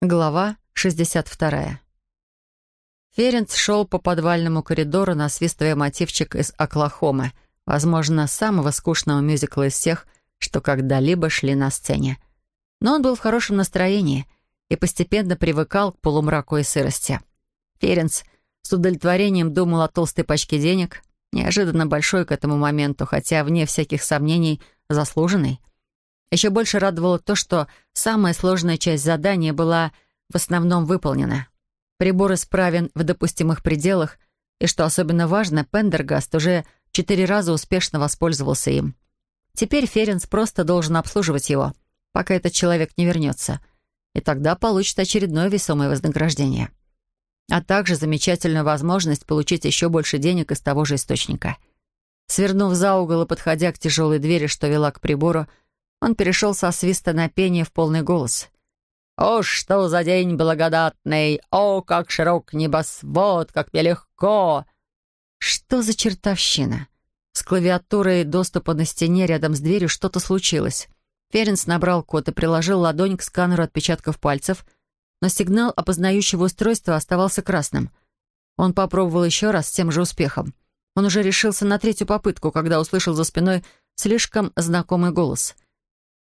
Глава 62. Ференц шел по подвальному коридору, насвистывая мотивчик из «Оклахомы», возможно, самого скучного мюзикла из всех, что когда-либо шли на сцене. Но он был в хорошем настроении и постепенно привыкал к полумраку и сырости. Ференц с удовлетворением думал о толстой пачке денег, неожиданно большой к этому моменту, хотя, вне всяких сомнений, заслуженный. Еще больше радовало то, что самая сложная часть задания была в основном выполнена. Прибор исправен в допустимых пределах, и, что особенно важно, Пендергаст уже четыре раза успешно воспользовался им. Теперь Ференс просто должен обслуживать его, пока этот человек не вернется, и тогда получит очередное весомое вознаграждение. А также замечательную возможность получить еще больше денег из того же источника. Свернув за угол и подходя к тяжелой двери, что вела к прибору, он перешел со свиста на пение в полный голос. «О, что за день благодатный! О, как широк небосвод, как мне легко!» Что за чертовщина? С клавиатурой доступа на стене рядом с дверью что-то случилось. Ференс набрал код и приложил ладонь к сканеру отпечатков пальцев, но сигнал опознающего устройства оставался красным. Он попробовал еще раз с тем же успехом. Он уже решился на третью попытку, когда услышал за спиной слишком знакомый голос —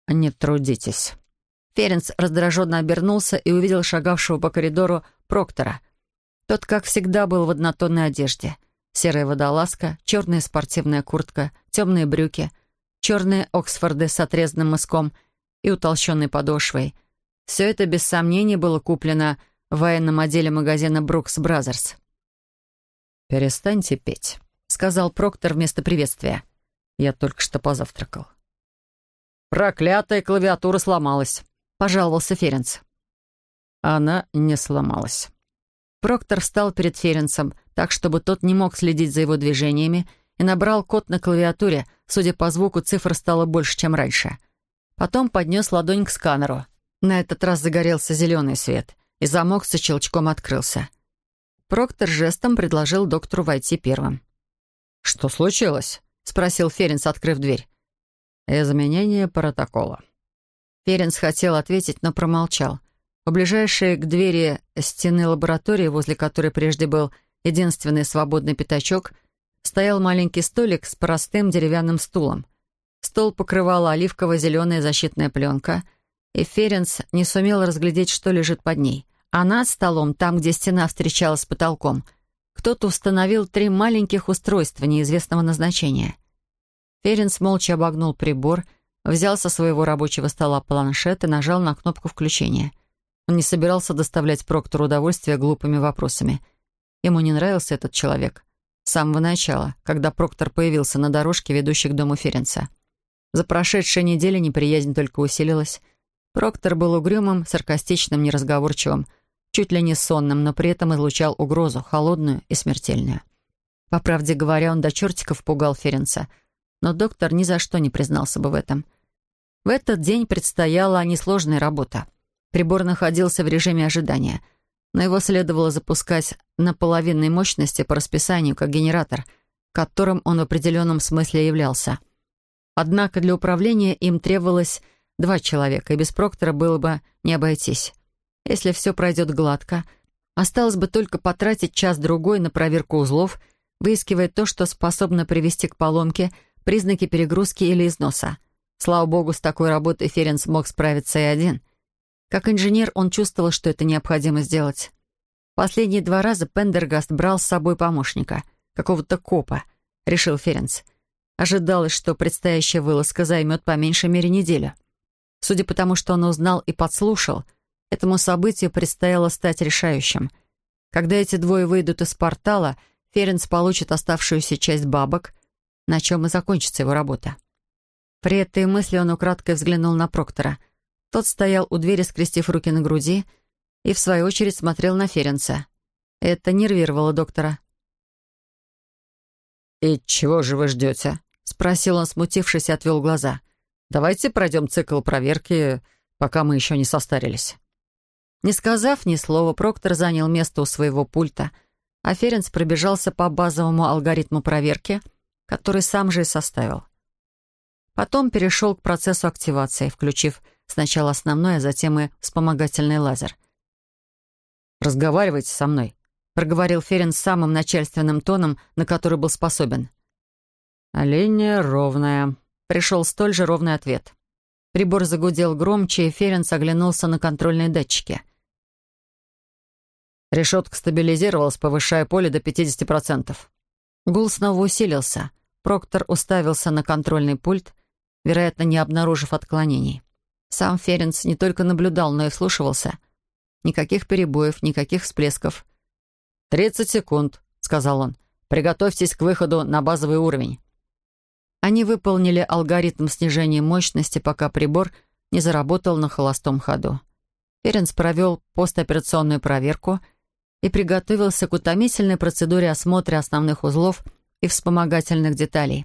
«Не трудитесь». Ференс раздраженно обернулся и увидел шагавшего по коридору Проктора. Тот, как всегда, был в однотонной одежде. Серая водолазка, черная спортивная куртка, темные брюки, черные Оксфорды с отрезанным мыском и утолщенной подошвой. Все это, без сомнений, было куплено в военном отделе магазина «Брукс Бразерс». «Перестаньте петь», — сказал Проктор вместо приветствия. «Я только что позавтракал». «Проклятая клавиатура сломалась», — пожаловался Ференц. Она не сломалась. Проктор встал перед Ференцем, так, чтобы тот не мог следить за его движениями, и набрал код на клавиатуре. Судя по звуку, цифр стало больше, чем раньше. Потом поднес ладонь к сканеру. На этот раз загорелся зеленый свет, и замок со щелчком открылся. Проктор жестом предложил доктору войти первым. «Что случилось?» — спросил Ференц, открыв дверь. «Изменение протокола». Ференс хотел ответить, но промолчал. У ближайшей к двери стены лаборатории, возле которой прежде был единственный свободный пятачок, стоял маленький столик с простым деревянным стулом. Стол покрывала оливково-зеленая защитная пленка, и Ференс не сумел разглядеть, что лежит под ней. А над столом, там, где стена встречалась с потолком, кто-то установил три маленьких устройства неизвестного назначения — Ференс молча обогнул прибор, взял со своего рабочего стола планшет и нажал на кнопку включения. Он не собирался доставлять Проктору удовольствие глупыми вопросами. Ему не нравился этот человек. С самого начала, когда Проктор появился на дорожке, ведущей к дому Ференса. За прошедшие недели неприязнь только усилилась. Проктор был угрюмым, саркастичным, неразговорчивым, чуть ли не сонным, но при этом излучал угрозу, холодную и смертельную. По правде говоря, он до чертиков пугал Ференса — но доктор ни за что не признался бы в этом. В этот день предстояла несложная работа. Прибор находился в режиме ожидания, но его следовало запускать на половинной мощности по расписанию, как генератор, которым он в определенном смысле являлся. Однако для управления им требовалось два человека, и без Проктора было бы не обойтись. Если все пройдет гладко, осталось бы только потратить час-другой на проверку узлов, выискивая то, что способно привести к поломке — признаки перегрузки или износа. Слава богу, с такой работой Ференс мог справиться и один. Как инженер он чувствовал, что это необходимо сделать. Последние два раза Пендергаст брал с собой помощника, какого-то копа, решил Ференс. Ожидалось, что предстоящая вылазка займет по меньшей мере неделю. Судя по тому, что он узнал и подслушал, этому событию предстояло стать решающим. Когда эти двое выйдут из портала, Ференс получит оставшуюся часть бабок — на чем и закончится его работа. При этой мысли он украдкой взглянул на Проктора. Тот стоял у двери, скрестив руки на груди, и, в свою очередь, смотрел на Ференца. Это нервировало доктора. «И чего же вы ждете?» — спросил он, смутившись, и отвел глаза. «Давайте пройдем цикл проверки, пока мы еще не состарились». Не сказав ни слова, Проктор занял место у своего пульта, а Ференц пробежался по базовому алгоритму проверки — который сам же и составил. Потом перешел к процессу активации, включив сначала основной, а затем и вспомогательный лазер. разговаривайте со мной», — проговорил Ферин самым начальственным тоном, на который был способен. «А линия ровная», — пришел столь же ровный ответ. Прибор загудел громче, и Ференс оглянулся на контрольные датчики. Решетка стабилизировалась, повышая поле до 50%. Гул снова усилился. Проктор уставился на контрольный пульт, вероятно, не обнаружив отклонений. Сам Ференс не только наблюдал, но и вслушивался. Никаких перебоев, никаких всплесков. «Тридцать секунд», — сказал он. «Приготовьтесь к выходу на базовый уровень». Они выполнили алгоритм снижения мощности, пока прибор не заработал на холостом ходу. Ференс провел постоперационную проверку и приготовился к утомительной процедуре осмотра основных узлов и вспомогательных деталей.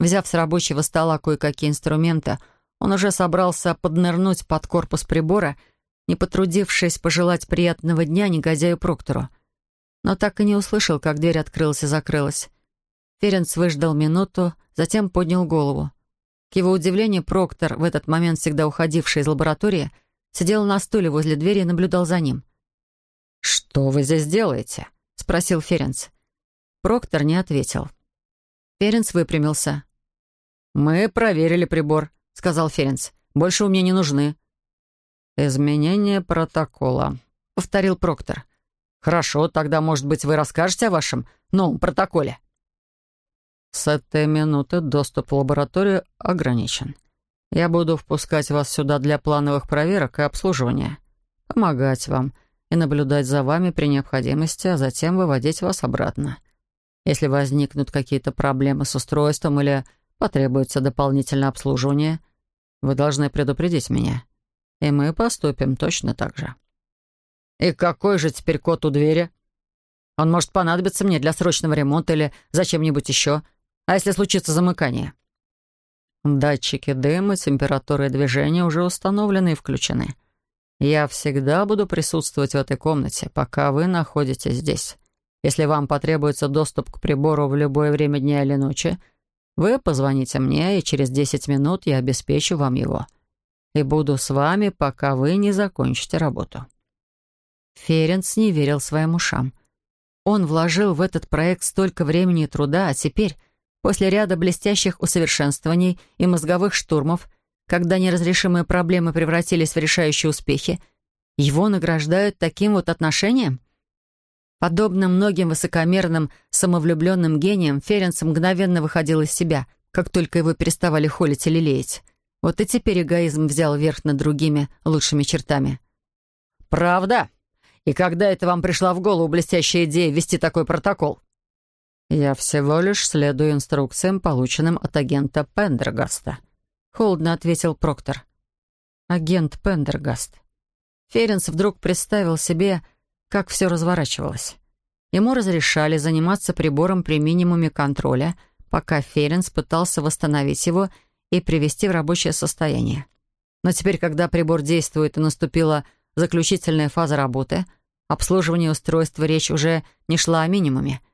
Взяв с рабочего стола кое-какие инструменты, он уже собрался поднырнуть под корпус прибора, не потрудившись пожелать приятного дня негодяю Проктору. Но так и не услышал, как дверь открылась и закрылась. Ференц выждал минуту, затем поднял голову. К его удивлению, Проктор, в этот момент всегда уходивший из лаборатории, сидел на стуле возле двери и наблюдал за ним. «Что вы здесь делаете?» — спросил Ференц. Проктор не ответил. Ференц выпрямился. «Мы проверили прибор», — сказал Ференц. «Больше у меня не нужны». «Изменение протокола», — повторил Проктор. «Хорошо, тогда, может быть, вы расскажете о вашем новом протоколе?» С этой минуты доступ в лабораторию ограничен. Я буду впускать вас сюда для плановых проверок и обслуживания, помогать вам и наблюдать за вами при необходимости, а затем выводить вас обратно. Если возникнут какие-то проблемы с устройством или потребуется дополнительное обслуживание, вы должны предупредить меня, и мы поступим точно так же. «И какой же теперь код у двери? Он может понадобиться мне для срочного ремонта или зачем-нибудь еще?» А если случится замыкание? Датчики дыма, температуры и движения уже установлены и включены. Я всегда буду присутствовать в этой комнате, пока вы находитесь здесь. Если вам потребуется доступ к прибору в любое время дня или ночи, вы позвоните мне, и через 10 минут я обеспечу вам его. И буду с вами, пока вы не закончите работу». Ференц не верил своим ушам. Он вложил в этот проект столько времени и труда, а теперь После ряда блестящих усовершенствований и мозговых штурмов, когда неразрешимые проблемы превратились в решающие успехи, его награждают таким вот отношением? Подобно многим высокомерным, самовлюбленным гениям, Ференс мгновенно выходил из себя, как только его переставали холить или леять. Вот и теперь эгоизм взял верх над другими лучшими чертами. «Правда? И когда это вам пришла в голову блестящая идея ввести такой протокол?» «Я всего лишь следую инструкциям, полученным от агента Пендергаста», — холодно ответил Проктор. «Агент Пендергаст». Ференс вдруг представил себе, как все разворачивалось. Ему разрешали заниматься прибором при минимуме контроля, пока Ференс пытался восстановить его и привести в рабочее состояние. Но теперь, когда прибор действует и наступила заключительная фаза работы, обслуживание устройства речь уже не шла о минимуме —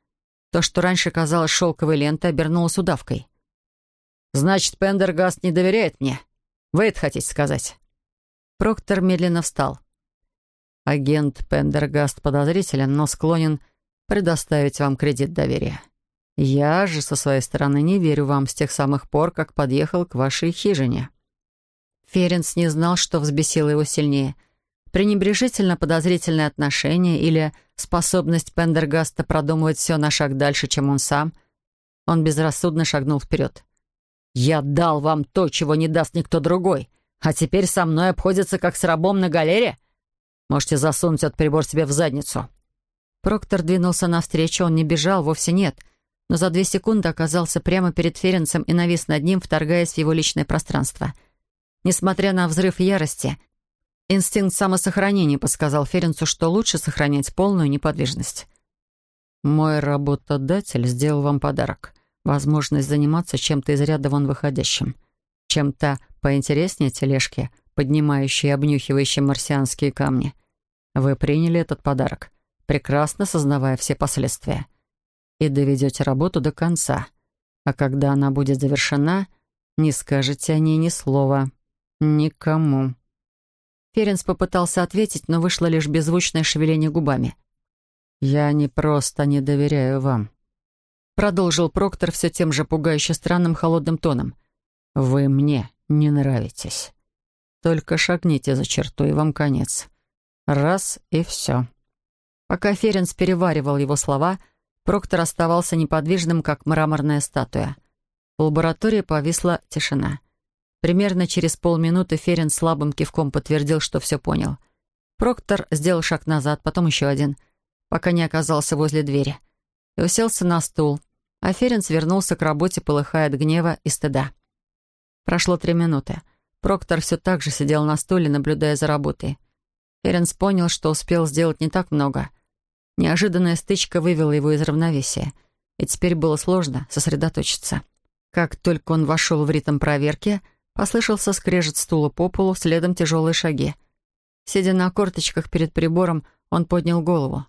то, что раньше казалось шелковой лентой, обернулось удавкой. «Значит, Пендергаст не доверяет мне? Вы это хотите сказать?» Проктор медленно встал. «Агент Пендергаст подозрителен, но склонен предоставить вам кредит доверия. Я же, со своей стороны, не верю вам с тех самых пор, как подъехал к вашей хижине». Ференс не знал, что взбесило его сильнее — пренебрежительно подозрительное отношение или способность Пендергаста продумывать все на шаг дальше, чем он сам, он безрассудно шагнул вперед. «Я дал вам то, чего не даст никто другой, а теперь со мной обходится как с рабом на галере? Можете засунуть этот прибор себе в задницу». Проктор двинулся навстречу, он не бежал, вовсе нет, но за две секунды оказался прямо перед Ференцем и навис над ним, вторгаясь в его личное пространство. Несмотря на взрыв ярости, Инстинкт самосохранения подсказал Ференцу, что лучше сохранять полную неподвижность. «Мой работодатель сделал вам подарок. Возможность заниматься чем-то из ряда вон выходящим. Чем-то поинтереснее тележки, поднимающие и обнюхивающие марсианские камни. Вы приняли этот подарок, прекрасно сознавая все последствия. И доведете работу до конца. А когда она будет завершена, не скажете о ней ни слова. Никому». Ференс попытался ответить, но вышло лишь беззвучное шевеление губами. «Я не просто не доверяю вам», — продолжил Проктор все тем же пугающе странным холодным тоном. «Вы мне не нравитесь. Только шагните за черту, и вам конец. Раз и все». Пока Ференс переваривал его слова, Проктор оставался неподвижным, как мраморная статуя. В лаборатории повисла тишина. Примерно через полминуты Ференс слабым кивком подтвердил, что все понял. Проктор сделал шаг назад, потом еще один — пока не оказался возле двери, и уселся на стул, а Ференс вернулся к работе, полыхая от гнева и стыда. Прошло три минуты. Проктор все так же сидел на стуле, наблюдая за работой. Ференс понял, что успел сделать не так много. Неожиданная стычка вывела его из равновесия, и теперь было сложно сосредоточиться. Как только он вошел в ритм проверки, послышался скрежет стула по полу, следом тяжелые шаги. Сидя на корточках перед прибором, он поднял голову.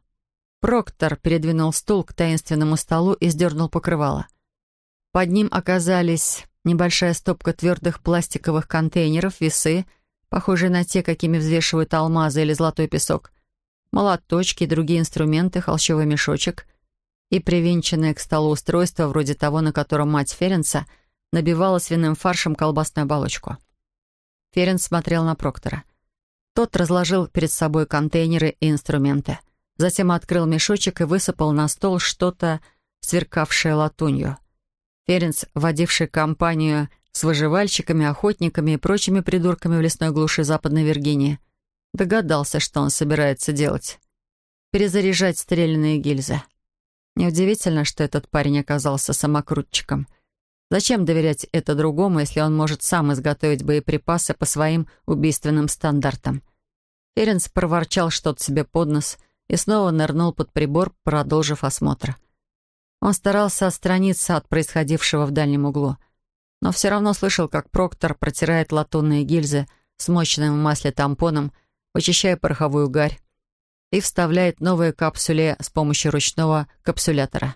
Проктор передвинул стул к таинственному столу и сдернул покрывало. Под ним оказались небольшая стопка твердых пластиковых контейнеров, весы, похожие на те, какими взвешивают алмазы или золотой песок, молоточки и другие инструменты, холщовый мешочек и привинченное к столу устройство, вроде того, на котором мать Ференса набивала свиным фаршем колбасную оболочку. Ференс смотрел на Проктора. Тот разложил перед собой контейнеры и инструменты — Затем открыл мешочек и высыпал на стол что-то, сверкавшее латунью. Ференц, водивший компанию с выживальщиками, охотниками и прочими придурками в лесной глуши Западной Виргинии, догадался, что он собирается делать. Перезаряжать стрелянные гильзы. Неудивительно, что этот парень оказался самокрутчиком. Зачем доверять это другому, если он может сам изготовить боеприпасы по своим убийственным стандартам? Ференц проворчал что-то себе под нос — и снова нырнул под прибор, продолжив осмотр. Он старался отстраниться от происходившего в дальнем углу, но все равно слышал, как Проктор протирает латунные гильзы смоченным в масле тампоном, вычищая пороховую гарь, и вставляет новые капсули с помощью ручного капсулятора.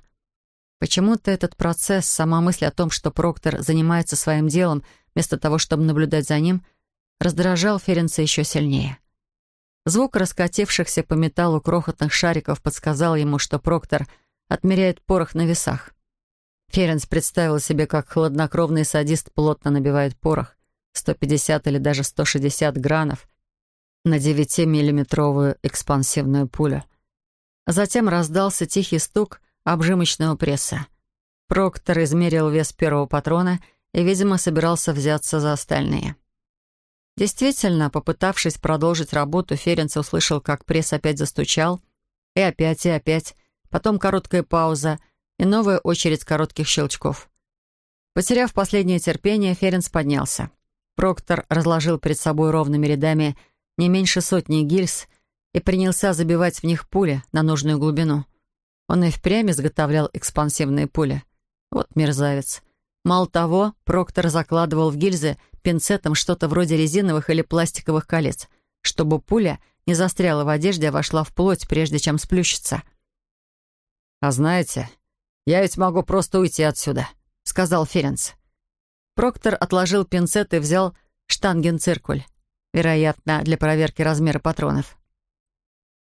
Почему-то этот процесс, сама мысль о том, что Проктор занимается своим делом, вместо того, чтобы наблюдать за ним, раздражал Ференца еще сильнее. Звук раскатившихся по металлу крохотных шариков подсказал ему, что Проктор отмеряет порох на весах. Ференс представил себе, как хладнокровный садист плотно набивает порох, 150 или даже 160 гранов, на 9-миллиметровую экспансивную пулю. Затем раздался тихий стук обжимочного пресса. Проктор измерил вес первого патрона и, видимо, собирался взяться за остальные. Действительно, попытавшись продолжить работу, Ференц услышал, как пресс опять застучал. И опять, и опять. Потом короткая пауза и новая очередь коротких щелчков. Потеряв последнее терпение, Ференц поднялся. Проктор разложил перед собой ровными рядами не меньше сотни гильз и принялся забивать в них пули на нужную глубину. Он и впрямь изготовлял экспансивные пули. Вот мерзавец. Мало того, Проктор закладывал в гильзы пинцетом что-то вроде резиновых или пластиковых колец, чтобы пуля не застряла в одежде, а вошла в плоть, прежде чем сплющиться. «А знаете, я ведь могу просто уйти отсюда», — сказал Ференц. Проктор отложил пинцет и взял штангенциркуль, вероятно, для проверки размера патронов.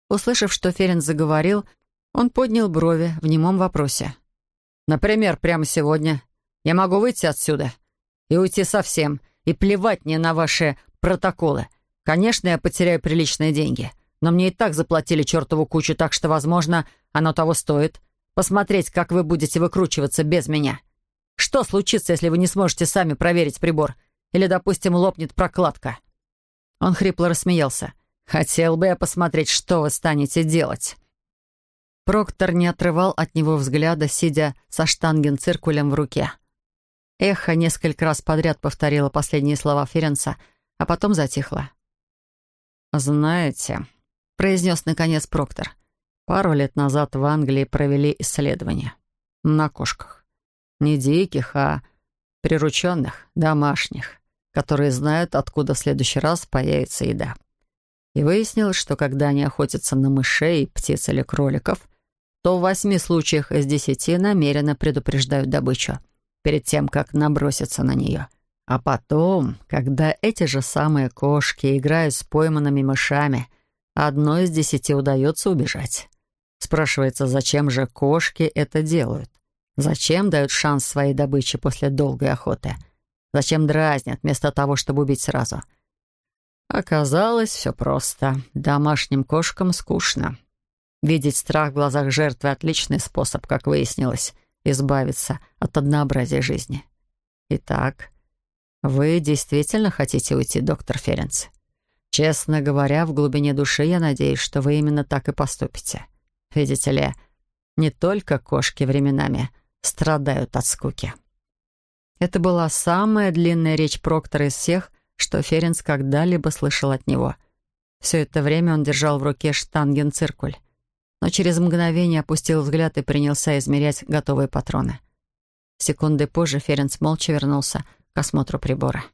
Услышав, что Ференц заговорил, он поднял брови в немом вопросе. «Например, прямо сегодня я могу выйти отсюда и уйти совсем, и плевать мне на ваши протоколы. Конечно, я потеряю приличные деньги, но мне и так заплатили чертову кучу, так что, возможно, оно того стоит. Посмотреть, как вы будете выкручиваться без меня. Что случится, если вы не сможете сами проверить прибор? Или, допустим, лопнет прокладка?» Он хрипло рассмеялся. «Хотел бы я посмотреть, что вы станете делать». Проктор не отрывал от него взгляда, сидя со штангенциркулем в руке. Эхо несколько раз подряд повторило последние слова Ференца, а потом затихло. «Знаете», — произнес наконец Проктор, «пару лет назад в Англии провели исследования. На кошках. Не диких, а прирученных, домашних, которые знают, откуда в следующий раз появится еда. И выяснилось, что когда они охотятся на мышей, птиц или кроликов, то в восьми случаях из десяти намеренно предупреждают добычу — перед тем, как наброситься на нее. А потом, когда эти же самые кошки играют с пойманными мышами, одной из десяти удается убежать. Спрашивается, зачем же кошки это делают? Зачем дают шанс своей добыче после долгой охоты? Зачем дразнят, вместо того, чтобы убить сразу? Оказалось, все просто. Домашним кошкам скучно. Видеть страх в глазах жертвы — отличный способ, как выяснилось, избавиться от однообразия жизни. Итак, «Вы действительно хотите уйти, доктор Ференц? Честно говоря, в глубине души я надеюсь, что вы именно так и поступите. Видите ли, не только кошки временами страдают от скуки». Это была самая длинная речь Проктора из всех, что Ференц когда-либо слышал от него. Все это время он держал в руке штангенциркуль, но через мгновение опустил взгляд и принялся измерять готовые патроны. Секунды позже Ференц молча вернулся к осмотру прибора.